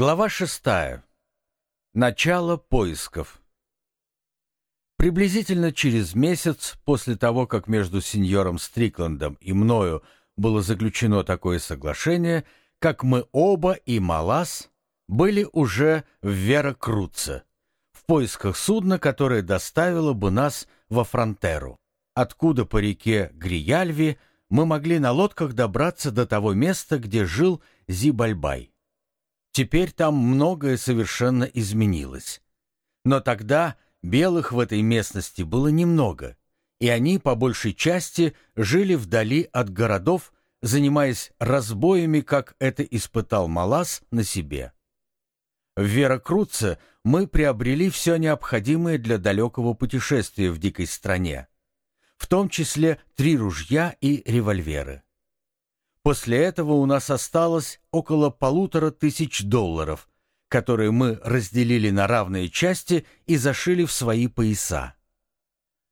Глава шестая. Начало поисков. Приблизительно через месяц после того, как между сеньором Стрикландом и мною было заключено такое соглашение, как мы оба и Малас были уже в Веракруце, в поисках судна, которое доставило бы нас во Фронтеру, откуда по реке Грияльви мы могли на лодках добраться до того места, где жил Зибальбай. Теперь там многое совершенно изменилось. Но тогда белых в этой местности было немного, и они по большей части жили вдали от городов, занимаясь разбоями, как это испытал Малас на себе. В Веракруце мы приобрели все необходимое для далекого путешествия в дикой стране, в том числе три ружья и револьверы. После этого у нас осталось около полутора тысяч долларов, которые мы разделили на равные части и зашили в свои пояса.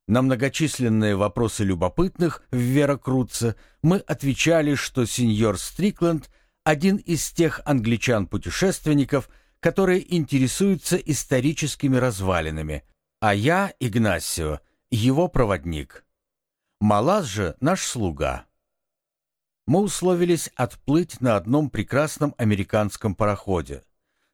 На многочисленные вопросы любопытных в Веракрутце мы отвечали, что сеньор Стрикленд – один из тех англичан-путешественников, которые интересуются историческими развалинами, а я, Игнасио, его проводник. Малаз же наш слуга мы условились отплыть на одном прекрасном американском пароходе.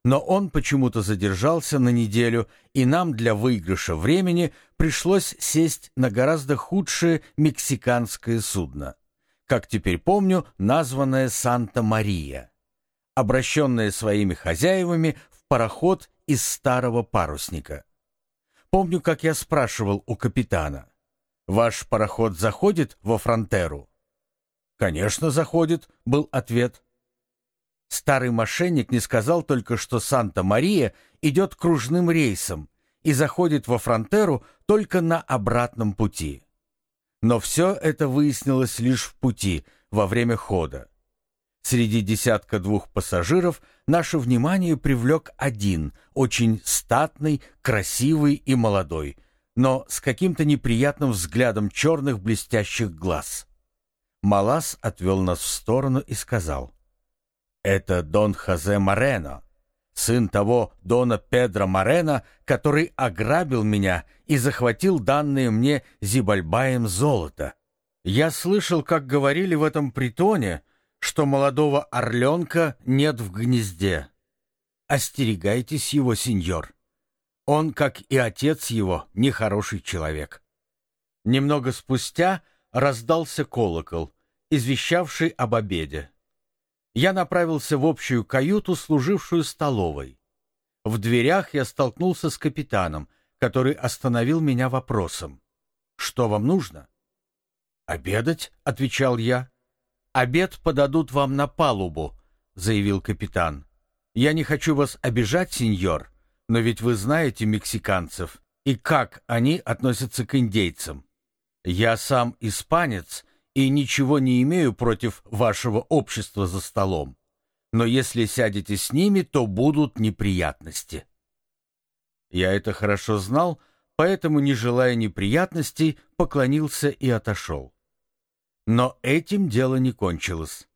Но он почему-то задержался на неделю, и нам для выигрыша времени пришлось сесть на гораздо худшее мексиканское судно. Как теперь помню, названное «Санта-Мария», обращенное своими хозяевами в пароход из старого парусника. Помню, как я спрашивал у капитана, «Ваш пароход заходит во фронтеру?» «Конечно, заходит», — был ответ. Старый мошенник не сказал только, что Санта-Мария идет кружным рейсом и заходит во Фронтеру только на обратном пути. Но все это выяснилось лишь в пути, во время хода. Среди десятка двух пассажиров наше внимание привлек один, очень статный, красивый и молодой, но с каким-то неприятным взглядом черных блестящих глаз. Малас отвел нас в сторону и сказал, «Это Дон Хозе Морено, сын того Дона Педро Морено, который ограбил меня и захватил данные мне Зибальбаем золото. Я слышал, как говорили в этом притоне, что молодого орленка нет в гнезде. Остерегайтесь его, сеньор. Он, как и отец его, нехороший человек». Немного спустя раздался колокол, извещавший об обеде. Я направился в общую каюту, служившую столовой. В дверях я столкнулся с капитаном, который остановил меня вопросом. «Что вам нужно?» «Обедать?» — отвечал я. «Обед подадут вам на палубу», — заявил капитан. «Я не хочу вас обижать, сеньор, но ведь вы знаете мексиканцев и как они относятся к индейцам. Я сам испанец и ничего не имею против вашего общества за столом. Но если сядете с ними, то будут неприятности. Я это хорошо знал, поэтому, не желая неприятностей, поклонился и отошел. Но этим дело не кончилось.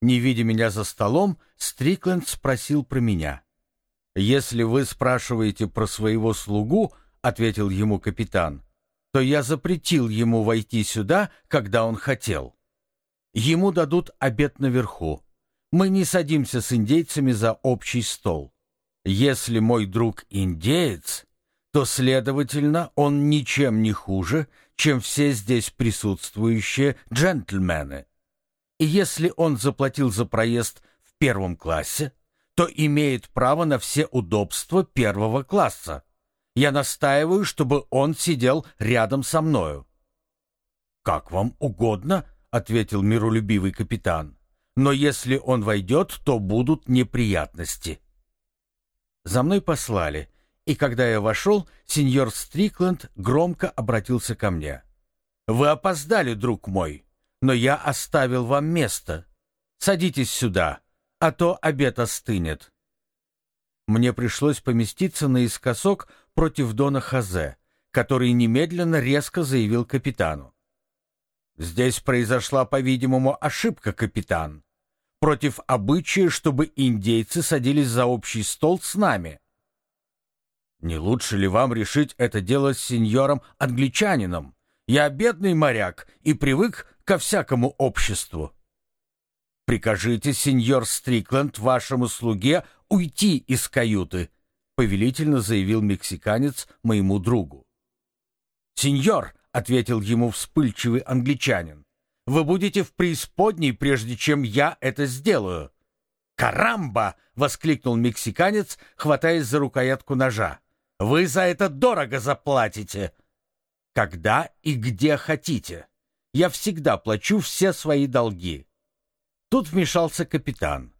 Не видя меня за столом, Стрикленд спросил про меня. «Если вы спрашиваете про своего слугу, — ответил ему капитан, — то я запретил ему войти сюда, когда он хотел. Ему дадут обед наверху. Мы не садимся с индейцами за общий стол. Если мой друг индеец, то, следовательно, он ничем не хуже, чем все здесь присутствующие джентльмены. И если он заплатил за проезд в первом классе, то имеет право на все удобства первого класса. Я настаиваю, чтобы он сидел рядом со мною». «Как вам угодно», — ответил миролюбивый капитан. «Но если он войдет, то будут неприятности». За мной послали, и когда я вошел, сеньор Стрикленд громко обратился ко мне. «Вы опоздали, друг мой, но я оставил вам место. Садитесь сюда, а то обед остынет». Мне пришлось поместиться наискосок против Дона Хазе, который немедленно резко заявил капитану. «Здесь произошла, по-видимому, ошибка, капитан. против обычая, чтобы индейцы садились за общий стол с нами. Не лучше ли вам решить это дело с сеньором-англичанином? Я бедный моряк и привык ко всякому обществу. Прикажите, сеньор Стрикленд, вашему слуге уйти из каюты, повелительно заявил мексиканец моему другу. Сеньор, ответил ему вспыльчивый англичанин, вы будете в преисподней, прежде чем я это сделаю. «Карамба!» — воскликнул мексиканец, хватаясь за рукоятку ножа. «Вы за это дорого заплатите!» «Когда и где хотите. Я всегда плачу все свои долги». Тут вмешался капитан.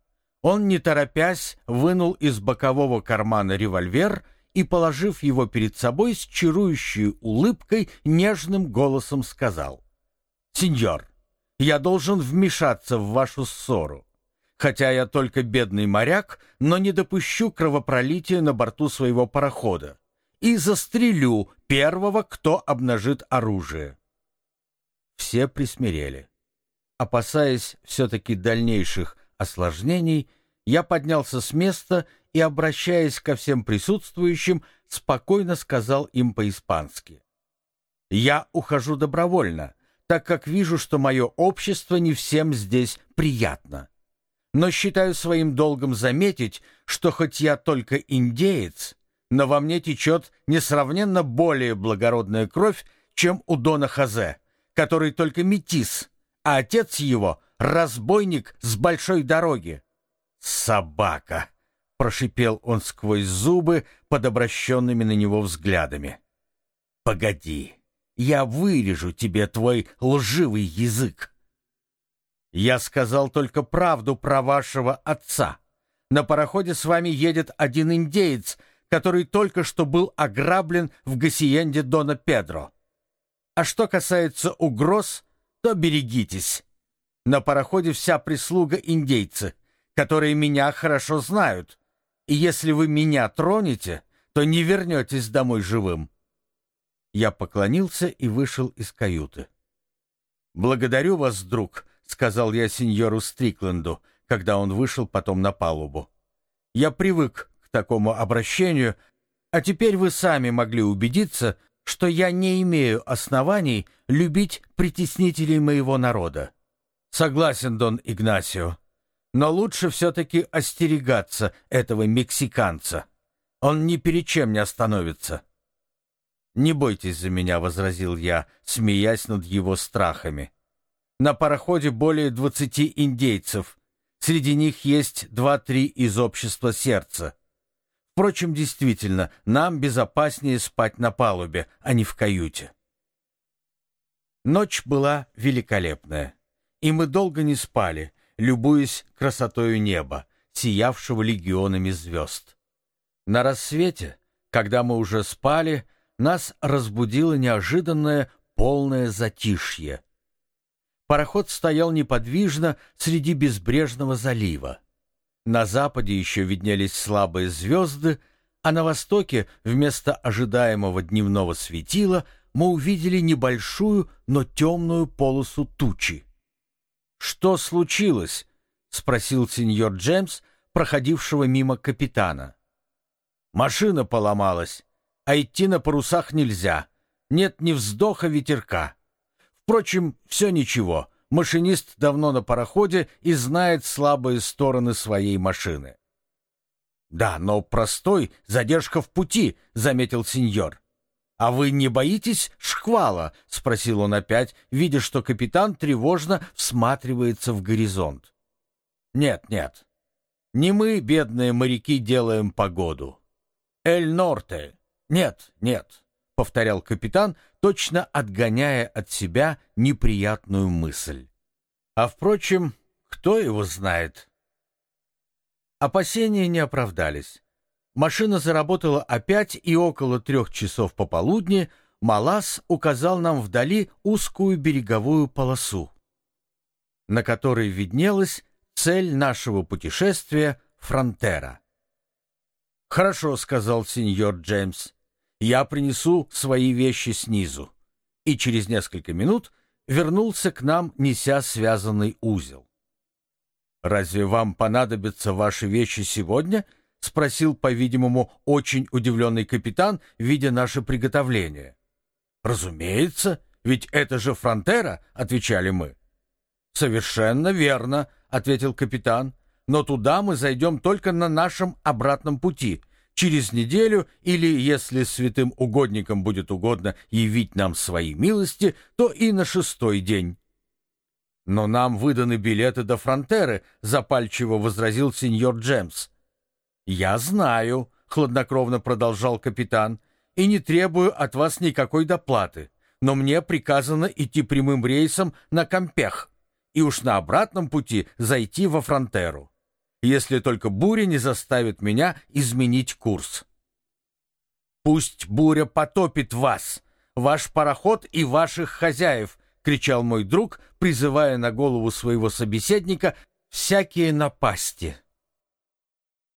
Он, не торопясь, вынул из бокового кармана револьвер и, положив его перед собой, с чарующей улыбкой, нежным голосом сказал. «Сеньор, я должен вмешаться в вашу ссору. Хотя я только бедный моряк, но не допущу кровопролития на борту своего парохода и застрелю первого, кто обнажит оружие. Все присмирели. Опасаясь все-таки дальнейших осложнений, я поднялся с места и, обращаясь ко всем присутствующим, спокойно сказал им по-испански. «Я ухожу добровольно, так как вижу, что мое общество не всем здесь приятно. Но считаю своим долгом заметить, что хоть я только индеец, но во мне течет несравненно более благородная кровь, чем у Дона Хазе, который только метис, а отец его — разбойник с большой дороги. «Собака!» — прошипел он сквозь зубы под обращенными на него взглядами. «Погоди!» я вырежу тебе твой лживый язык. Я сказал только правду про вашего отца. На пароходе с вами едет один индеец, который только что был ограблен в гасиенде Дона Педро. А что касается угроз, то берегитесь. На пароходе вся прислуга индейцы, которые меня хорошо знают. И если вы меня тронете, то не вернетесь домой живым. Я поклонился и вышел из каюты. «Благодарю вас, друг», — сказал я сеньору Стрикленду, когда он вышел потом на палубу. «Я привык к такому обращению, а теперь вы сами могли убедиться, что я не имею оснований любить притеснителей моего народа. Согласен, Дон Игнасио, но лучше все-таки остерегаться этого мексиканца. Он ни перед чем не остановится». «Не бойтесь за меня», — возразил я, смеясь над его страхами. «На пароходе более двадцати индейцев. Среди них есть два-три из общества сердца. Впрочем, действительно, нам безопаснее спать на палубе, а не в каюте». Ночь была великолепная, и мы долго не спали, любуясь красотою неба, сиявшего легионами звезд. На рассвете, когда мы уже спали, — нас разбудило неожиданное полное затишье. Пароход стоял неподвижно среди безбрежного залива. На западе еще виднелись слабые звезды, а на востоке вместо ожидаемого дневного светила мы увидели небольшую, но темную полосу тучи. «Что случилось?» — спросил сеньор Джеймс, проходившего мимо капитана. «Машина поломалась а идти на парусах нельзя. Нет ни вздоха ветерка. Впрочем, все ничего. Машинист давно на пароходе и знает слабые стороны своей машины. «Да, но простой, задержка в пути», — заметил сеньор. «А вы не боитесь шквала?» — спросил он опять, видя, что капитан тревожно всматривается в горизонт. «Нет, нет. Не мы, бедные моряки, делаем погоду. Эль Норте, «Нет, нет», — повторял капитан, точно отгоняя от себя неприятную мысль. «А, впрочем, кто его знает?» Опасения не оправдались. Машина заработала опять, и около трех часов пополудни Малас указал нам вдали узкую береговую полосу, на которой виднелась цель нашего путешествия — Фронтера. «Хорошо», — сказал сеньор Джеймс я принесу свои вещи снизу. И через несколько минут вернулся к нам, неся связанный узел. «Разве вам понадобятся ваши вещи сегодня?» — спросил, по-видимому, очень удивленный капитан, видя наше приготовление. «Разумеется, ведь это же фронтера», — отвечали мы. «Совершенно верно», — ответил капитан. «Но туда мы зайдем только на нашем обратном пути, через неделю или, если святым угодникам будет угодно явить нам свои милости, то и на шестой день». «Но нам выданы билеты до фронтеры», — запальчиво возразил сеньор Джемс. «Я знаю», — хладнокровно продолжал капитан, «и не требую от вас никакой доплаты, но мне приказано идти прямым рейсом на Кампех и уж на обратном пути зайти во фронтеру, если только буря не заставит меня изменить курс». «Пусть буря потопит вас, ваш пароход и ваших хозяев», — кричал мой друг, призывая на голову своего собеседника всякие напасти.